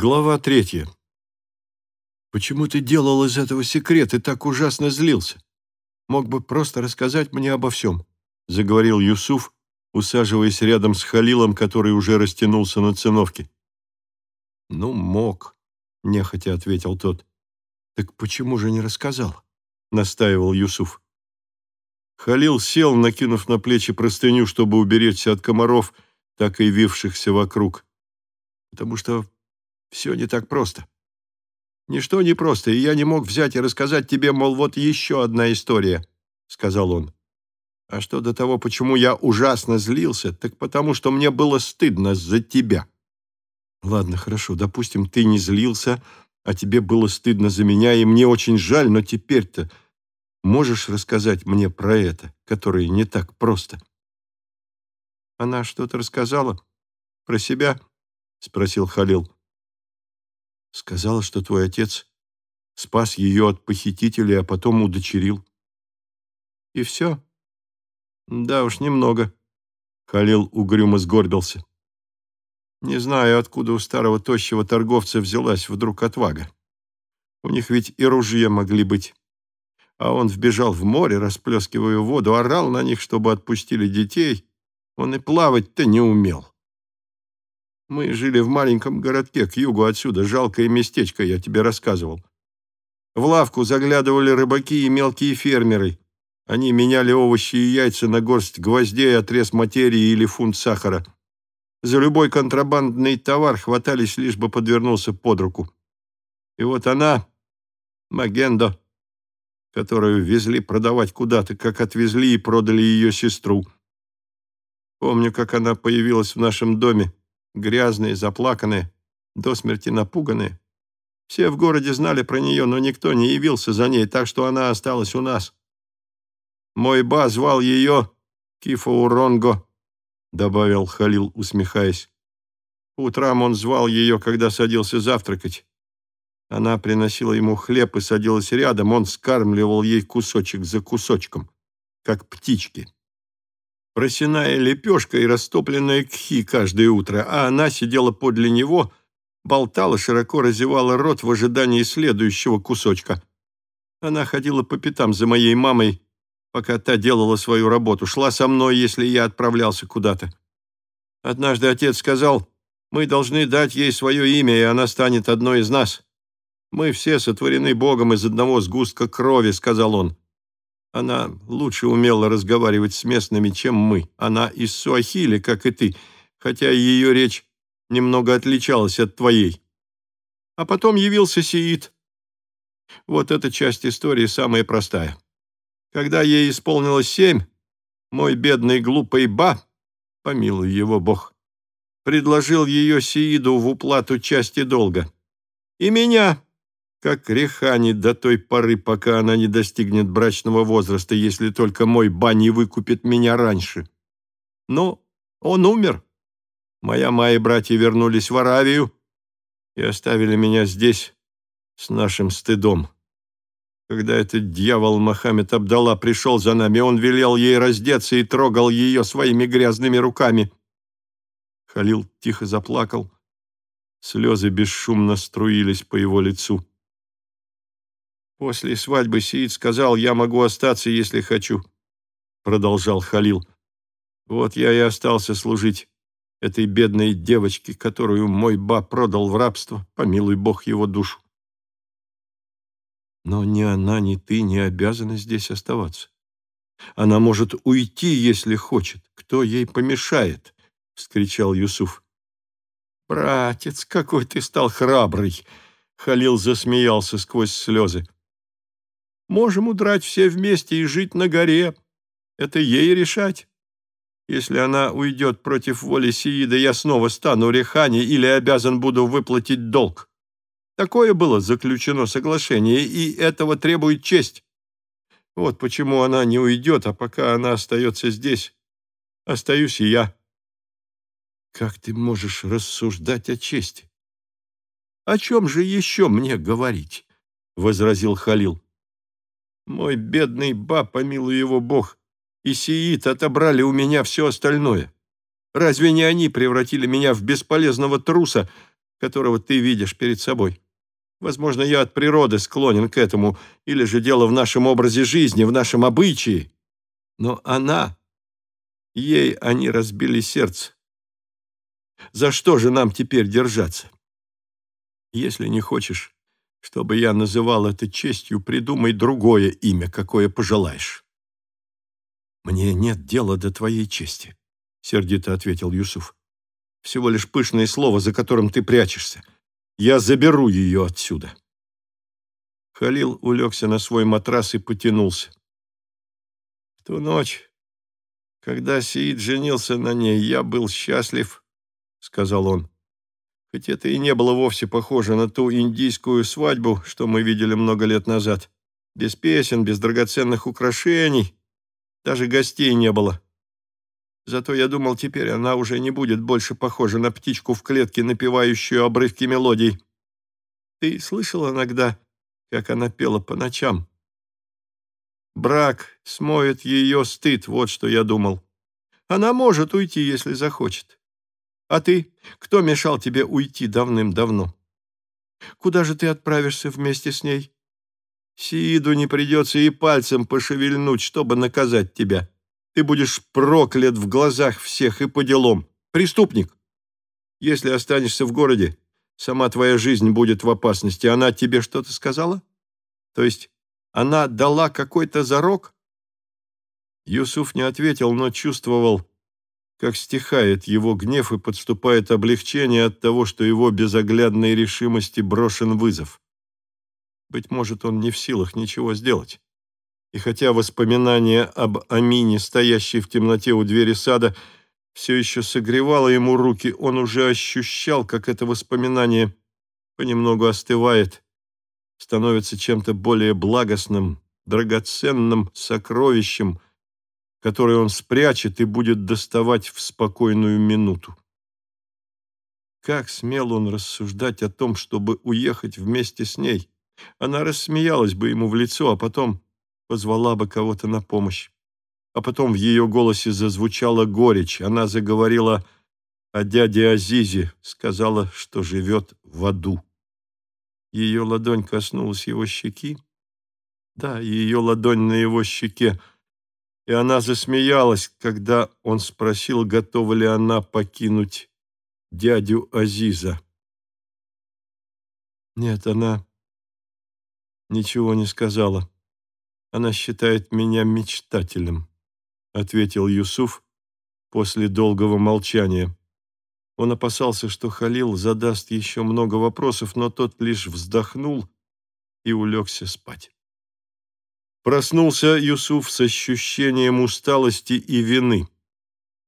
Глава третья. «Почему ты делал из этого секрет и так ужасно злился? Мог бы просто рассказать мне обо всем», — заговорил Юсуф, усаживаясь рядом с Халилом, который уже растянулся на циновке. «Ну, мог», — нехотя ответил тот. «Так почему же не рассказал?» — настаивал Юсуф. Халил сел, накинув на плечи простыню, чтобы уберечься от комаров, так и вившихся вокруг. «Потому что все не так просто. Ничто не просто, и я не мог взять и рассказать тебе, мол, вот еще одна история, сказал он. А что до того, почему я ужасно злился, так потому что мне было стыдно за тебя. Ладно, хорошо, допустим, ты не злился, а тебе было стыдно за меня, и мне очень жаль, но теперь-то можешь рассказать мне про это, которое не так просто? Она что-то рассказала? Про себя? Спросил Халил. Сказала, что твой отец спас ее от похитителей, а потом удочерил. И все? Да уж, немного. Халил угрюмо сгорбился. Не знаю, откуда у старого тощего торговца взялась вдруг отвага. У них ведь и ружья могли быть. А он вбежал в море, расплескивая воду, орал на них, чтобы отпустили детей. Он и плавать-то не умел. Мы жили в маленьком городке к югу отсюда, жалкое местечко, я тебе рассказывал. В лавку заглядывали рыбаки и мелкие фермеры. Они меняли овощи и яйца на горсть гвоздей, отрез материи или фунт сахара. За любой контрабандный товар хватались, лишь бы подвернулся под руку. И вот она, Магендо, которую везли продавать куда-то, как отвезли и продали ее сестру. Помню, как она появилась в нашем доме, грязные, заплаканные, до смерти напуганные. Все в городе знали про нее, но никто не явился за ней, так что она осталась у нас. Мой ба звал ее Кифауронго, добавил Халил, усмехаясь. утрам он звал ее, когда садился завтракать. Она приносила ему хлеб и садилась рядом, он скармливал ей кусочек за кусочком, как птички просяная лепешка и растопленная кхи каждое утро, а она сидела подле него, болтала, широко разевала рот в ожидании следующего кусочка. Она ходила по пятам за моей мамой, пока та делала свою работу, шла со мной, если я отправлялся куда-то. Однажды отец сказал, мы должны дать ей свое имя, и она станет одной из нас. Мы все сотворены Богом из одного сгустка крови, сказал он. Она лучше умела разговаривать с местными, чем мы. Она из Суахили, как и ты, хотя ее речь немного отличалась от твоей. А потом явился Сиит. Вот эта часть истории самая простая. Когда ей исполнилось семь, мой бедный глупый Ба, помилуй его Бог, предложил ее Сииду в уплату части долга. И меня, как Рехани до той поры, пока она не достигнет брачного возраста, если только мой ба не выкупит меня раньше. Но он умер. Моя ма и братья вернулись в Аравию и оставили меня здесь с нашим стыдом. Когда этот дьявол Мохаммед Абдалла пришел за нами, он велел ей раздеться и трогал ее своими грязными руками. Халил тихо заплакал. Слезы бесшумно струились по его лицу. После свадьбы Сиид сказал, я могу остаться, если хочу, продолжал Халил. Вот я и остался служить этой бедной девочке, которую мой ба продал в рабство, помилуй Бог его душу. Но ни она, ни ты не обязаны здесь оставаться. Она может уйти, если хочет. Кто ей помешает? — вскричал Юсуф. «Братец, какой ты стал храбрый!» Халил засмеялся сквозь слезы. Можем удрать все вместе и жить на горе. Это ей решать. Если она уйдет против воли Сиида, я снова стану Рехани или обязан буду выплатить долг. Такое было заключено соглашение, и этого требует честь. Вот почему она не уйдет, а пока она остается здесь, остаюсь и я. Как ты можешь рассуждать о чести? О чем же еще мне говорить? — возразил Халил. Мой бедный ба, помилуй его Бог, и сиит отобрали у меня все остальное. Разве не они превратили меня в бесполезного труса, которого ты видишь перед собой. Возможно, я от природы склонен к этому, или же дело в нашем образе жизни, в нашем обычае. Но она... Ей они разбили сердце. За что же нам теперь держаться? Если не хочешь, чтобы я называл это честью, придумай другое имя, какое пожелаешь. Мне нет дела до твоей чести, сердито ответил Юсуф. Всего лишь пышное слово, за которым ты прячешься. Я заберу ее отсюда. Халил улегся на свой матрас и потянулся. В ту ночь, когда Сиид женился на ней, я был счастлив, сказал он. Хоть это и не было вовсе похоже на ту индийскую свадьбу, что мы видели много лет назад. Без песен, без драгоценных украшений, даже гостей не было. Зато я думал, теперь она уже не будет больше похожа на птичку в клетке, напевающую обрывки мелодий. Ты слышал иногда, как она пела по ночам? Брак смоет ее стыд, вот что я думал. Она может уйти, если захочет. А ты? Кто мешал тебе уйти давным-давно? Куда же ты отправишься вместе с ней? Сииду не придется и пальцем пошевельнуть, чтобы наказать тебя. Ты будешь проклят в глазах всех и по делам. Преступник. Если останешься в городе, сама твоя жизнь будет в опасности. Она тебе что-то сказала? То есть она дала какой-то зарок?» Юсуф не ответил, но чувствовал, как стихает его гнев и подступает облегчение от того, что его безоглядной решимости брошен вызов. Быть может, он не в силах ничего сделать. И хотя воспоминание об Амине, стоящей в темноте у двери сада, все еще согревало ему руки, он уже ощущал, как это воспоминание понемногу остывает, становится чем-то более благостным, драгоценным сокровищем, которое он спрячет и будет доставать в спокойную минуту. Как смел он рассуждать о том, чтобы уехать вместе с ней? Она рассмеялась бы ему в лицо, а потом позвала бы кого-то на помощь. А потом в ее голосе зазвучала горечь. Она заговорила о дяде Азизе, сказала, что живет в аду. Ее ладонь коснулась его щеки. Да, ее ладонь на его щеке. И она засмеялась, когда он спросил, готова ли она покинуть дядю Азиза. Нет, она ничего не сказала. Она считает меня мечтателем, ответил Юсуф после долгого молчания. Он опасался, что Халил задаст еще много вопросов, но тот лишь вздохнул и улегся спать. Проснулся Юсуф с ощущением усталости и вины.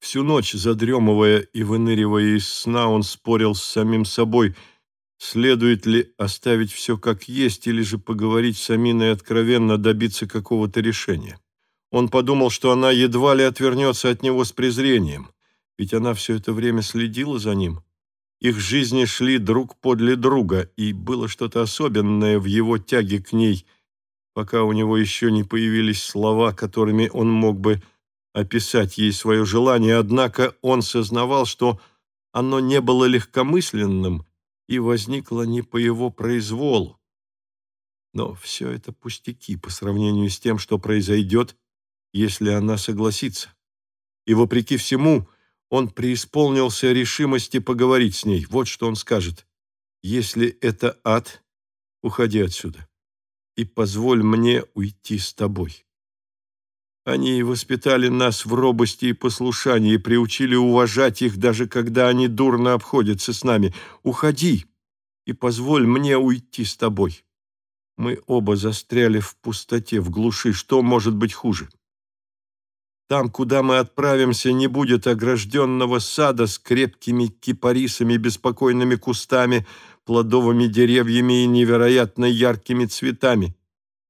Всю ночь, задремывая и выныривая из сна, он спорил с самим собой – Следует ли оставить все как есть или же поговорить с Аминой откровенно добиться какого-то решения? Он подумал, что она едва ли отвернется от него с презрением, ведь она все это время следила за ним. Их жизни шли друг подле друга, и было что-то особенное в его тяге к ней, пока у него еще не появились слова, которыми он мог бы описать ей свое желание, однако он сознавал, что оно не было легкомысленным, и возникла не по его произволу. Но все это пустяки по сравнению с тем, что произойдет, если она согласится. И вопреки всему, он преисполнился решимости поговорить с ней. Вот что он скажет. «Если это ад, уходи отсюда и позволь мне уйти с тобой». Они воспитали нас в робости и послушании, приучили уважать их, даже когда они дурно обходятся с нами. Уходи и позволь мне уйти с тобой. Мы оба застряли в пустоте, в глуши. Что может быть хуже? Там, куда мы отправимся, не будет огражденного сада с крепкими кипарисами, беспокойными кустами, плодовыми деревьями и невероятно яркими цветами.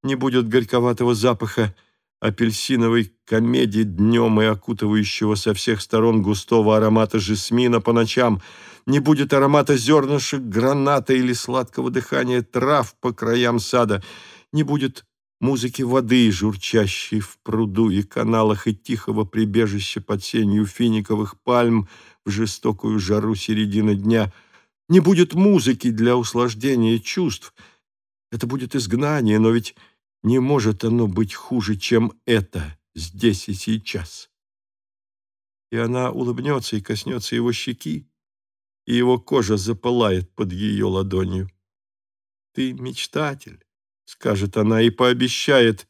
Не будет горьковатого запаха, апельсиновой комедии днем и окутывающего со всех сторон густого аромата жасмина по ночам, не будет аромата зернышек граната или сладкого дыхания трав по краям сада, не будет музыки воды, журчащей в пруду и каналах, и тихого прибежища под сенью финиковых пальм в жестокую жару середины дня. Не будет музыки для услаждения чувств. Это будет изгнание, но ведь не может оно быть хуже, чем это здесь и сейчас. И она улыбнется и коснется его щеки, и его кожа запылает под ее ладонью. «Ты мечтатель», — скажет она и пообещает,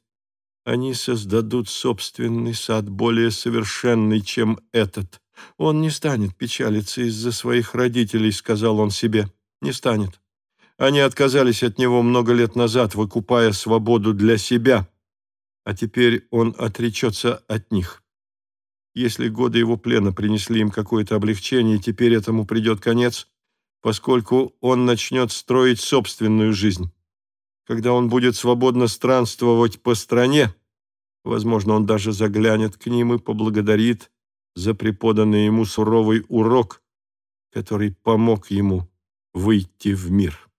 «они создадут собственный сад более совершенный, чем этот». «Он не станет печалиться из-за своих родителей», — сказал он себе. «Не станет. Они отказались от него много лет назад, выкупая свободу для себя, а теперь он отречется от них. Если годы его плена принесли им какое-то облегчение, теперь этому придет конец, поскольку он начнет строить собственную жизнь. Когда он будет свободно странствовать по стране, возможно, он даже заглянет к ним и поблагодарит за преподанный ему суровый урок, который помог ему выйти в мир.